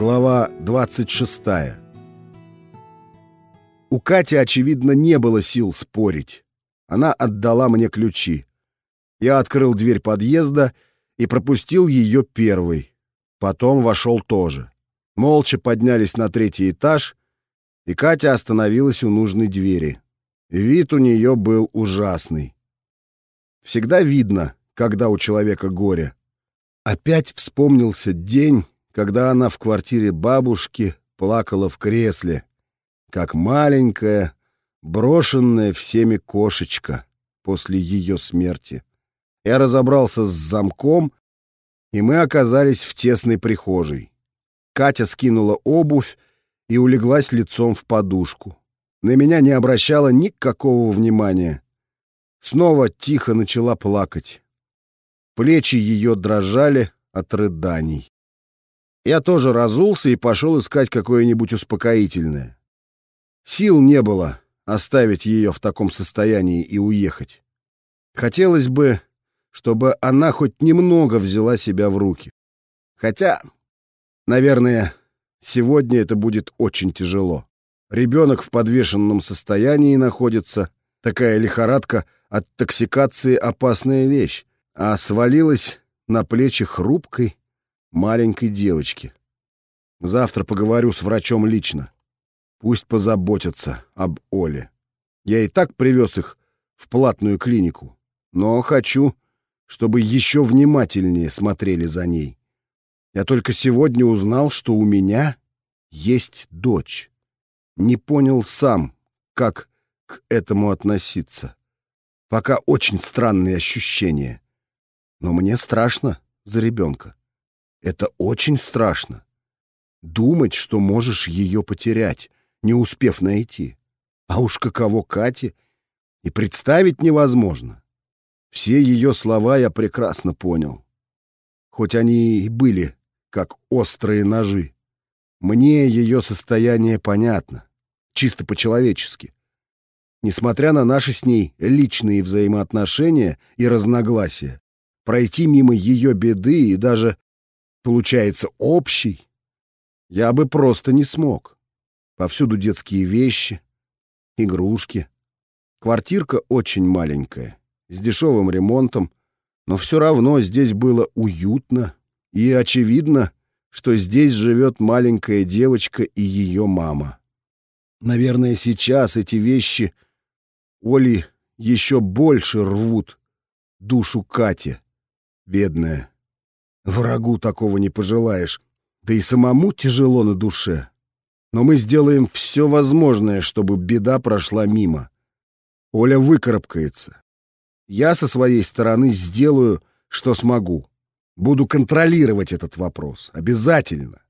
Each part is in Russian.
Глава 26. У Кати, очевидно, не было сил спорить. Она отдала мне ключи. Я открыл дверь подъезда и пропустил ее первой. Потом вошел тоже. Молча поднялись на третий этаж, и Катя остановилась у нужной двери. Вид у нее был ужасный. Всегда видно, когда у человека горе. Опять вспомнился день, когда она в квартире бабушки плакала в кресле, как маленькая, брошенная всеми кошечка после ее смерти. Я разобрался с замком, и мы оказались в тесной прихожей. Катя скинула обувь и улеглась лицом в подушку. На меня не обращала никакого внимания. Снова тихо начала плакать. Плечи ее дрожали от рыданий. Я тоже разулся и пошел искать какое-нибудь успокоительное. Сил не было оставить ее в таком состоянии и уехать. Хотелось бы, чтобы она хоть немного взяла себя в руки. Хотя, наверное, сегодня это будет очень тяжело. Ребенок в подвешенном состоянии находится. Такая лихорадка от токсикации опасная вещь, а свалилась на плечи хрупкой, маленькой девочки. Завтра поговорю с врачом лично. Пусть позаботятся об Оле. Я и так привез их в платную клинику, но хочу, чтобы еще внимательнее смотрели за ней. Я только сегодня узнал, что у меня есть дочь. Не понял сам, как к этому относиться. Пока очень странные ощущения. Но мне страшно за ребенка. Это очень страшно. Думать, что можешь ее потерять, не успев найти. А уж каково Кате, и представить невозможно. Все ее слова я прекрасно понял. Хоть они и были как острые ножи. Мне ее состояние понятно, чисто по-человечески. Несмотря на наши с ней личные взаимоотношения и разногласия, пройти мимо ее беды и даже получается общий, я бы просто не смог. Повсюду детские вещи, игрушки. Квартирка очень маленькая, с дешевым ремонтом, но все равно здесь было уютно, и очевидно, что здесь живет маленькая девочка и ее мама. Наверное, сейчас эти вещи Оли еще больше рвут душу Кати, бедная. Врагу такого не пожелаешь. Да и самому тяжело на душе. Но мы сделаем все возможное, чтобы беда прошла мимо. Оля выкарабкается. Я со своей стороны сделаю, что смогу. Буду контролировать этот вопрос. Обязательно.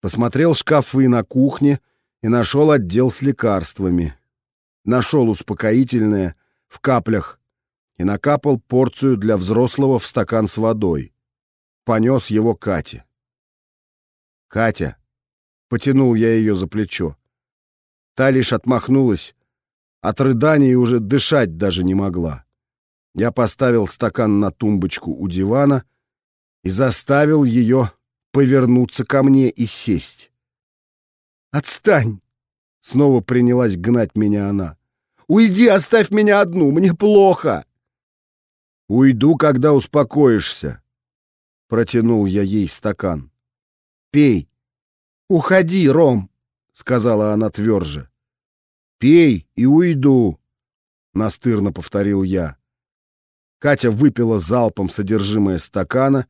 Посмотрел шкафы на кухне и нашел отдел с лекарствами. Нашел успокоительное в каплях и накапал порцию для взрослого в стакан с водой понес его Кате. «Катя!» — потянул я ее за плечо. Та лишь отмахнулась. От рыданий уже дышать даже не могла. Я поставил стакан на тумбочку у дивана и заставил ее повернуться ко мне и сесть. «Отстань!» — снова принялась гнать меня она. «Уйди, оставь меня одну, мне плохо!» «Уйду, когда успокоишься», Протянул я ей стакан. «Пей». «Уходи, Ром», — сказала она тверже. «Пей и уйду», — настырно повторил я. Катя выпила залпом содержимое стакана,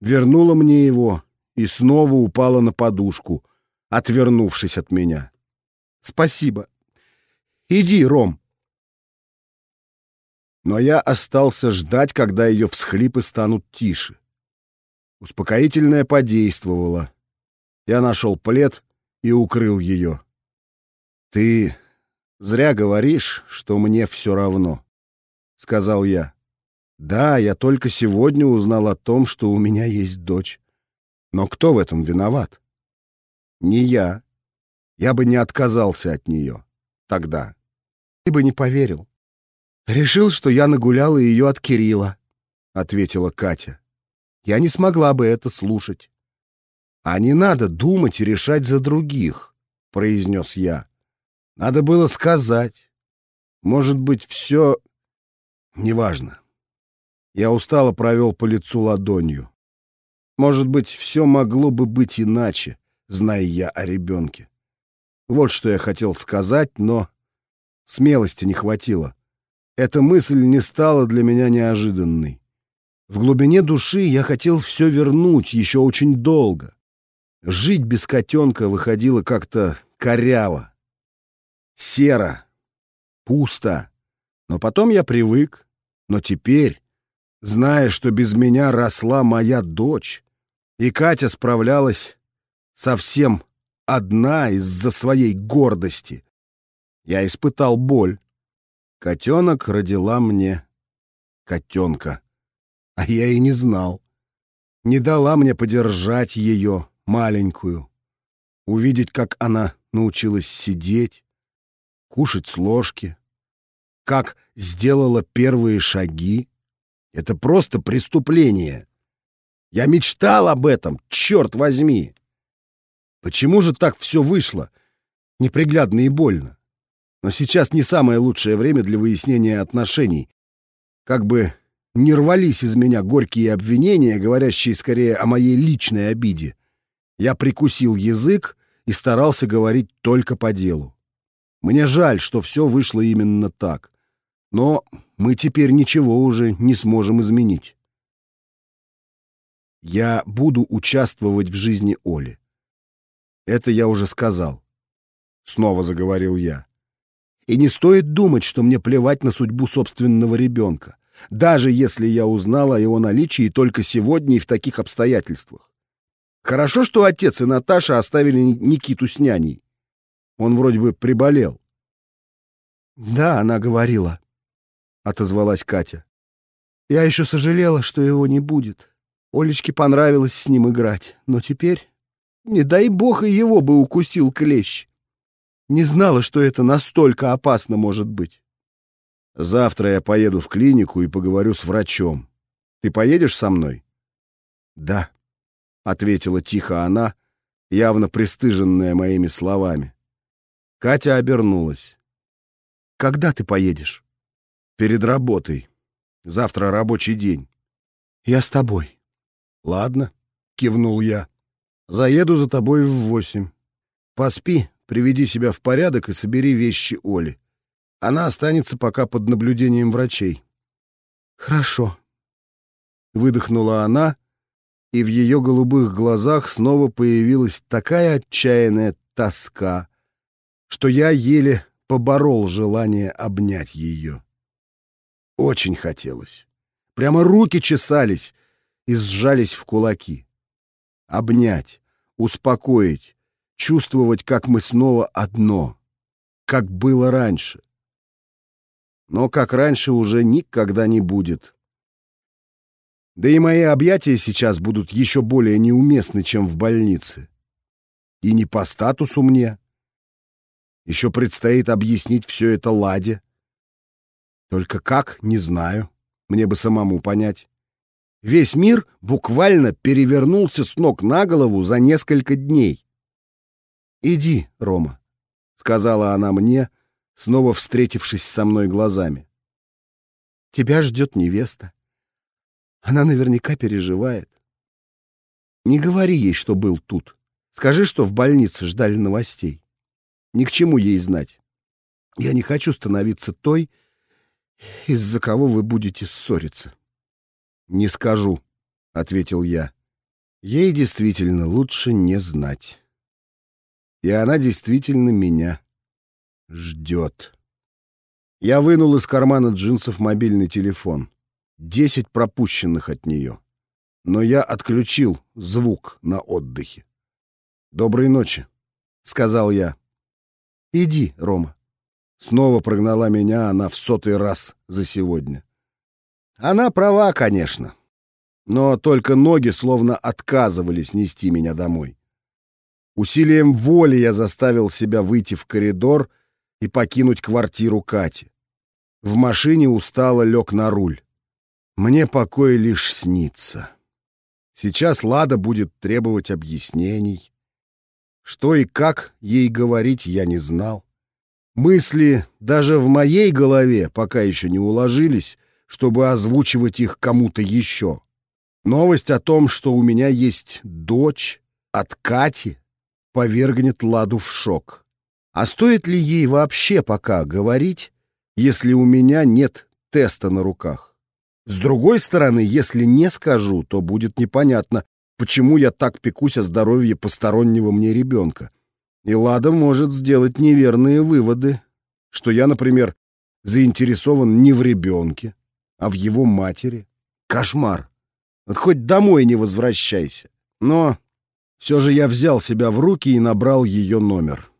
вернула мне его и снова упала на подушку, отвернувшись от меня. «Спасибо. Иди, Ром». Но я остался ждать, когда ее всхлипы станут тише. Успокоительное подействовало. Я нашел плед и укрыл ее. «Ты зря говоришь, что мне все равно», — сказал я. «Да, я только сегодня узнал о том, что у меня есть дочь. Но кто в этом виноват? Не я. Я бы не отказался от нее. Тогда. Ты бы не поверил. Решил, что я нагуляла ее от Кирилла», — ответила Катя я не смогла бы это слушать. «А не надо думать и решать за других», — произнес я. «Надо было сказать. Может быть, все... Неважно». Я устало провел по лицу ладонью. Может быть, все могло бы быть иначе, зная я о ребенке. Вот что я хотел сказать, но смелости не хватило. Эта мысль не стала для меня неожиданной. В глубине души я хотел все вернуть еще очень долго. Жить без котенка выходило как-то коряво, серо, пусто. Но потом я привык. Но теперь, зная, что без меня росла моя дочь, и Катя справлялась совсем одна из-за своей гордости, я испытал боль. Котенок родила мне котенка. А я и не знал. Не дала мне подержать ее, маленькую. Увидеть, как она научилась сидеть, кушать с ложки, как сделала первые шаги. Это просто преступление. Я мечтал об этом, черт возьми. Почему же так все вышло? Неприглядно и больно. Но сейчас не самое лучшее время для выяснения отношений. Как бы не рвались из меня горькие обвинения, говорящие скорее о моей личной обиде. Я прикусил язык и старался говорить только по делу. Мне жаль, что все вышло именно так. Но мы теперь ничего уже не сможем изменить. Я буду участвовать в жизни Оли. Это я уже сказал. Снова заговорил я. И не стоит думать, что мне плевать на судьбу собственного ребенка, даже если я узнала о его наличии только сегодня и в таких обстоятельствах. Хорошо, что отец и Наташа оставили Никиту с няней. Он вроде бы приболел. «Да, она говорила», — отозвалась Катя. «Я еще сожалела, что его не будет. Олечке понравилось с ним играть, но теперь, не дай бог, и его бы укусил клещ. Не знала, что это настолько опасно может быть. Завтра я поеду в клинику и поговорю с врачом. Ты поедешь со мной? Да, ответила тихо она, явно пристыженная моими словами. Катя обернулась. Когда ты поедешь? Перед работой. Завтра рабочий день. Я с тобой. Ладно, кивнул я. Заеду за тобой в восемь. Поспи, Приведи себя в порядок и собери вещи Оли. Она останется пока под наблюдением врачей. Хорошо. Выдохнула она, и в ее голубых глазах снова появилась такая отчаянная тоска, что я еле поборол желание обнять ее. Очень хотелось. Прямо руки чесались и сжались в кулаки. Обнять, успокоить, чувствовать, как мы снова одно, как было раньше. Но как раньше уже никогда не будет. Да и мои объятия сейчас будут еще более неуместны, чем в больнице. И не по статусу мне. Еще предстоит объяснить все это Ладе. Только как, не знаю. Мне бы самому понять. Весь мир буквально перевернулся с ног на голову за несколько дней. «Иди, Рома», — сказала она мне, снова встретившись со мной глазами. «Тебя ждет невеста. Она наверняка переживает. Не говори ей, что был тут. Скажи, что в больнице ждали новостей. Ни к чему ей знать. Я не хочу становиться той, из-за кого вы будете ссориться». «Не скажу», — ответил я. «Ей действительно лучше не знать». И она действительно меня ждет. Я вынул из кармана джинсов мобильный телефон. Десять пропущенных от нее. Но я отключил звук на отдыхе. «Доброй ночи», — сказал я. «Иди, Рома». Снова прогнала меня она в сотый раз за сегодня. Она права, конечно. Но только ноги словно отказывались нести меня домой. Усилием воли я заставил себя выйти в коридор и покинуть квартиру Кати. В машине устало лег на руль. Мне покой лишь снится. Сейчас Лада будет требовать объяснений. Что и как ей говорить, я не знал. Мысли даже в моей голове пока еще не уложились, чтобы озвучивать их кому-то еще. Новость о том, что у меня есть дочь от Кати, повергнет Ладу в шок. А стоит ли ей вообще пока говорить, если у меня нет теста на руках? С другой стороны, если не скажу, то будет непонятно, почему я так пекусь о здоровье постороннего мне ребенка. И Лада может сделать неверные выводы, что я, например, заинтересован не в ребенке, а в его матери. Кошмар. Хоть домой не возвращайся. Но все же я взял себя в руки и набрал ее номер.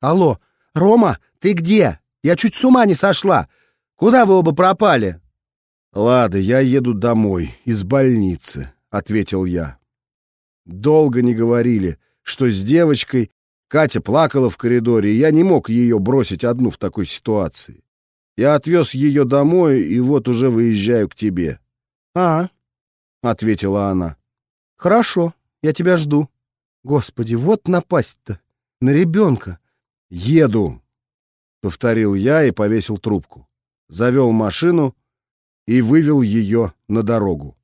«Алло, Рома, ты где? Я чуть с ума не сошла. Куда вы оба пропали?» «Лада, я еду домой, из больницы», — ответил я. Долго не говорили, что с девочкой Катя плакала в коридоре, и я не мог ее бросить одну в такой ситуации. Я отвез ее домой, и вот уже выезжаю к тебе. «А, — ответила она. хорошо, я тебя жду. Господи, вот напасть-то. На ребенка. «Еду!» — повторил я и повесил трубку. Завел машину и вывел ее на дорогу.